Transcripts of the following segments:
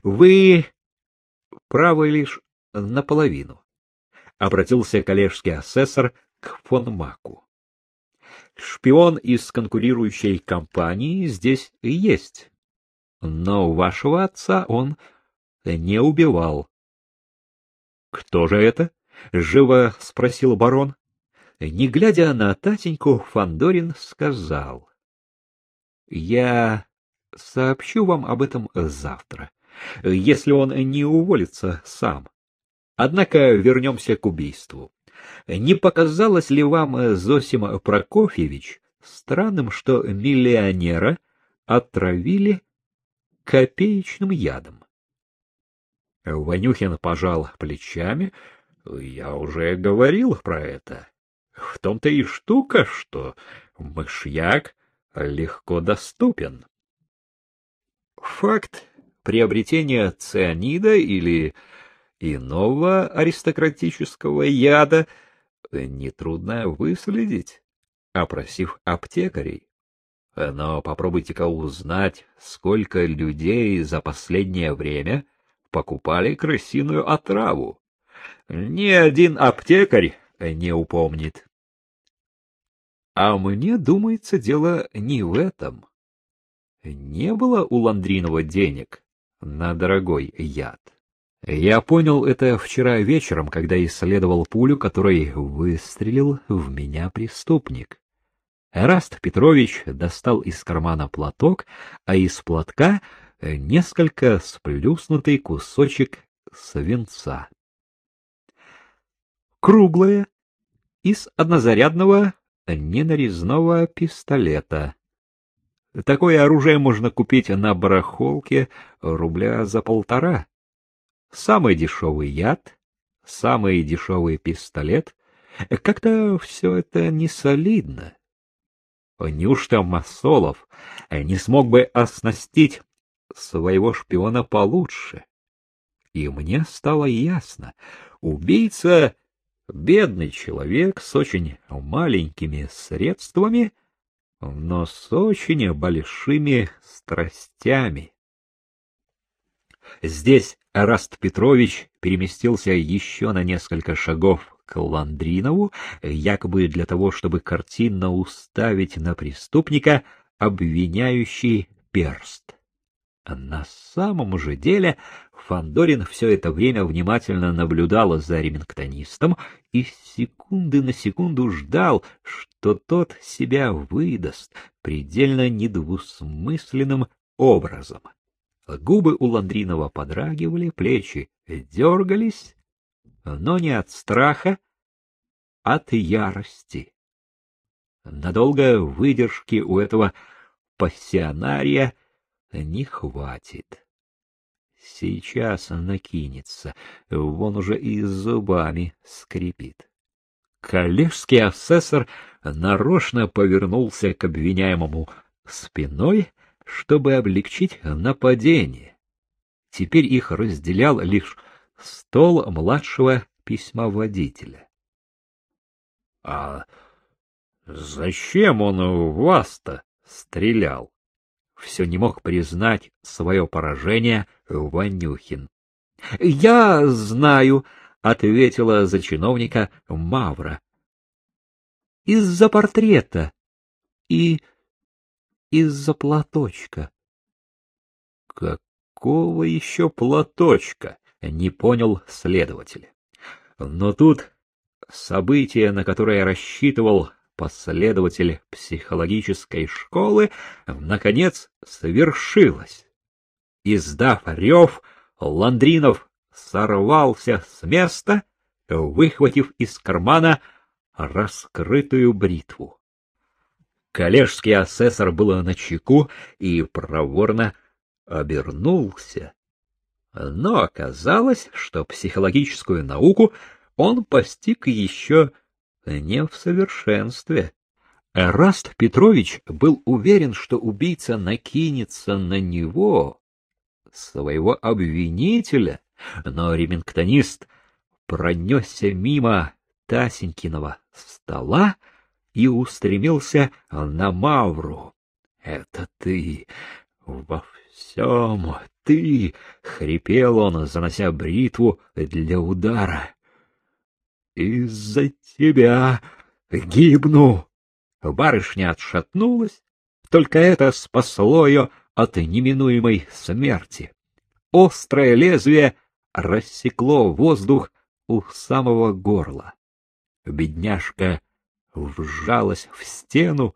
— Вы правы лишь наполовину, — обратился коллежский асессор к фон Маку. Шпион из конкурирующей компании здесь есть, но вашего отца он не убивал. — Кто же это? — живо спросил барон. Не глядя на Татеньку, Фандорин сказал. — Я сообщу вам об этом завтра, если он не уволится сам. Однако вернемся к убийству. Не показалось ли вам, Зосим Прокофьевич, странным, что миллионера отравили копеечным ядом? Ванюхин пожал плечами. Я уже говорил про это. В том-то и штука, что мышьяк легко доступен. Факт приобретения цианида или иного аристократического яда нетрудно выследить, опросив аптекарей. Но попробуйте-ка узнать, сколько людей за последнее время покупали крысиную отраву. Ни один аптекарь не упомнит. А мне думается, дело не в этом. Не было у Ландринова денег на дорогой яд. Я понял это вчера вечером, когда исследовал пулю, которой выстрелил в меня преступник. Эраст Петрович достал из кармана платок, а из платка несколько сплюснутый кусочек свинца. Круглое, из однозарядного ненарезного пистолета. Такое оружие можно купить на барахолке рубля за полтора. Самый дешевый яд, самый дешевый пистолет. Как-то все это не солидно. Неужто Масолов не смог бы оснастить своего шпиона получше? И мне стало ясно, убийца Бедный человек с очень маленькими средствами, но с очень большими страстями. Здесь Раст Петрович переместился еще на несколько шагов к Ландринову, якобы для того, чтобы картинно уставить на преступника обвиняющий перст. На самом же деле Фандорин все это время внимательно наблюдал за ремингтонистом и секунды на секунду ждал, что тот себя выдаст предельно недвусмысленным образом. Губы у Ландринова подрагивали, плечи дергались, но не от страха, а от ярости. Надолго выдержки у этого пассионария не хватит. Сейчас накинется, вон уже и зубами скрипит. Коллежский асессор нарочно повернулся к обвиняемому спиной, чтобы облегчить нападение. Теперь их разделял лишь стол младшего письмоводителя. — А зачем он у вас-то стрелял? Все не мог признать свое поражение Ванюхин. — Я знаю, — ответила за чиновника Мавра. — Из-за портрета и из-за платочка. — Какого еще платочка? — не понял следователь. Но тут событие, на которое рассчитывал последователь психологической школы, наконец совершилось. Издав рев, Ландринов сорвался с места, выхватив из кармана раскрытую бритву. Коллежский асессор был на чеку и проворно обернулся. Но оказалось, что психологическую науку он постиг еще не в совершенстве. Эраст Петрович был уверен, что убийца накинется на него, своего обвинителя, но ремингтонист пронесся мимо Тасенькиного стола и устремился на Мавру. — Это ты во всем ты!» — хрипел он, занося бритву для удара. «Из-за тебя гибну!» Барышня отшатнулась, только это спасло ее от неминуемой смерти. Острое лезвие рассекло воздух у самого горла. Бедняжка вжалась в стену,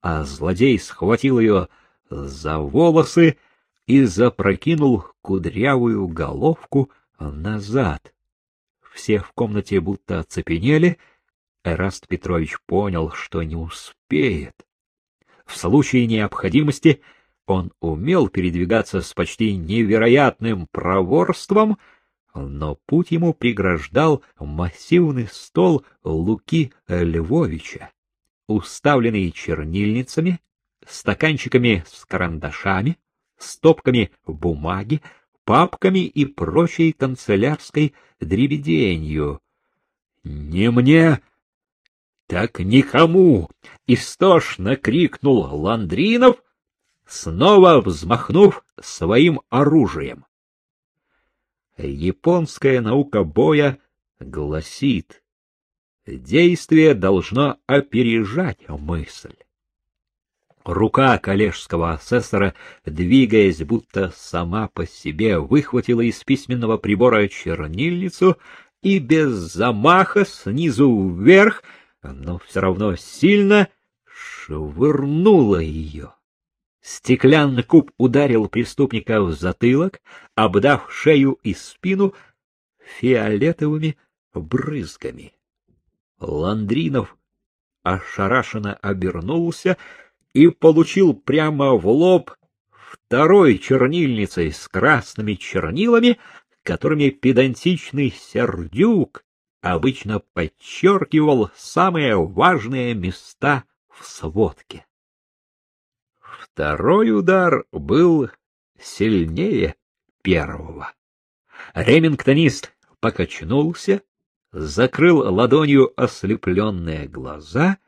а злодей схватил ее за волосы и запрокинул кудрявую головку назад. Все в комнате будто оцепенели. Эраст Петрович понял, что не успеет. В случае необходимости он умел передвигаться с почти невероятным проворством, но путь ему преграждал массивный стол Луки Львовича, уставленный чернильницами, стаканчиками с карандашами, стопками бумаги, папками и прочей канцелярской дребеденью. — Не мне, так никому! — истошно крикнул Ландринов, снова взмахнув своим оружием. Японская наука боя гласит, действие должно опережать мысль. Рука коллежского асессора, двигаясь будто сама по себе, выхватила из письменного прибора чернильницу и без замаха снизу вверх, но все равно сильно швырнула ее. Стеклянный куб ударил преступника в затылок, обдав шею и спину фиолетовыми брызгами. Ландринов ошарашенно обернулся и получил прямо в лоб второй чернильницей с красными чернилами, которыми педантичный сердюк обычно подчеркивал самые важные места в сводке. Второй удар был сильнее первого. Ремингтонист покачнулся, закрыл ладонью ослепленные глаза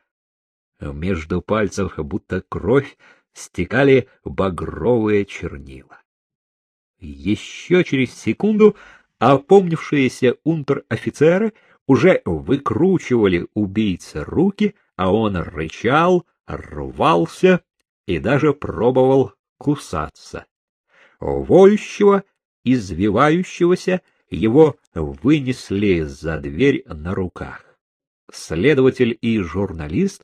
между пальцев, будто кровь, стекали багровые чернила. Еще через секунду опомнившиеся унтер-офицеры уже выкручивали убийце руки, а он рычал, рвался и даже пробовал кусаться. Воющего, извивающегося, его вынесли за дверь на руках. Следователь и журналист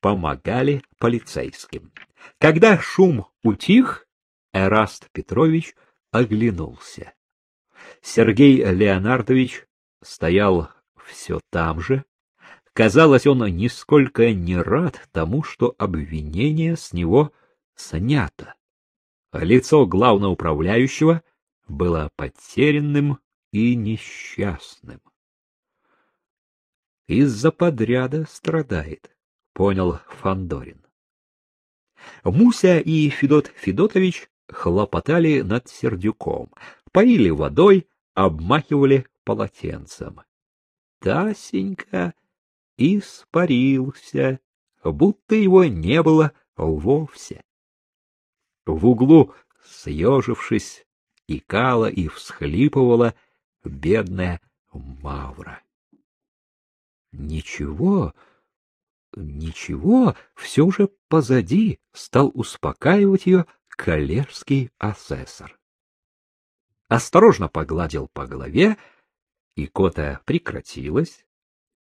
помогали полицейским. Когда шум утих, Эраст Петрович оглянулся. Сергей Леонардович стоял все там же. Казалось, он нисколько не рад тому, что обвинение с него снято. Лицо главноуправляющего было потерянным и несчастным. Из-за подряда страдает понял Фандорин. Муся и Федот Федотович хлопотали над Сердюком, поили водой, обмахивали полотенцем. Тасенька испарился, будто его не было вовсе. В углу, съежившись, икала и всхлипывала бедная Мавра. Ничего, Ничего, все уже позади, стал успокаивать ее коллежский асессор. Осторожно погладил по голове, и кота прекратилась,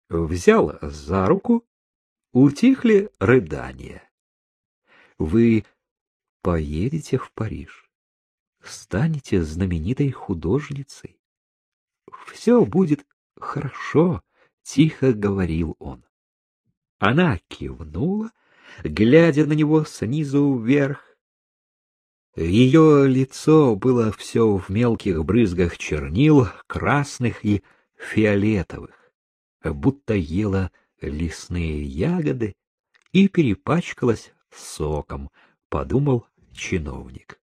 взял за руку, утихли рыдания. Вы поедете в Париж, станете знаменитой художницей. Все будет хорошо, тихо говорил он. Она кивнула, глядя на него снизу вверх. Ее лицо было все в мелких брызгах чернил, красных и фиолетовых, будто ела лесные ягоды и перепачкалась соком, подумал чиновник.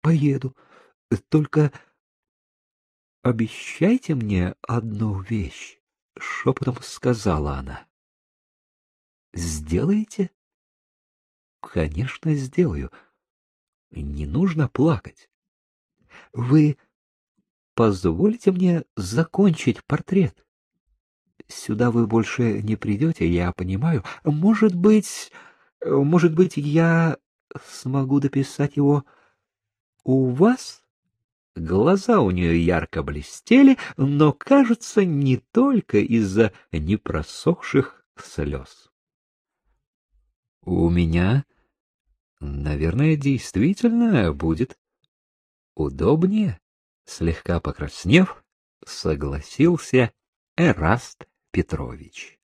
Поеду, только обещайте мне одну вещь. — шепотом сказала она. — Сделаете? — Конечно, сделаю. не нужно плакать. Вы позволите мне закончить портрет? Сюда вы больше не придете, я понимаю. Может быть, может быть, я смогу дописать его у вас? Глаза у нее ярко блестели, но, кажется, не только из-за непросохших слез. У меня, наверное, действительно будет удобнее, слегка покраснев, согласился Эраст Петрович.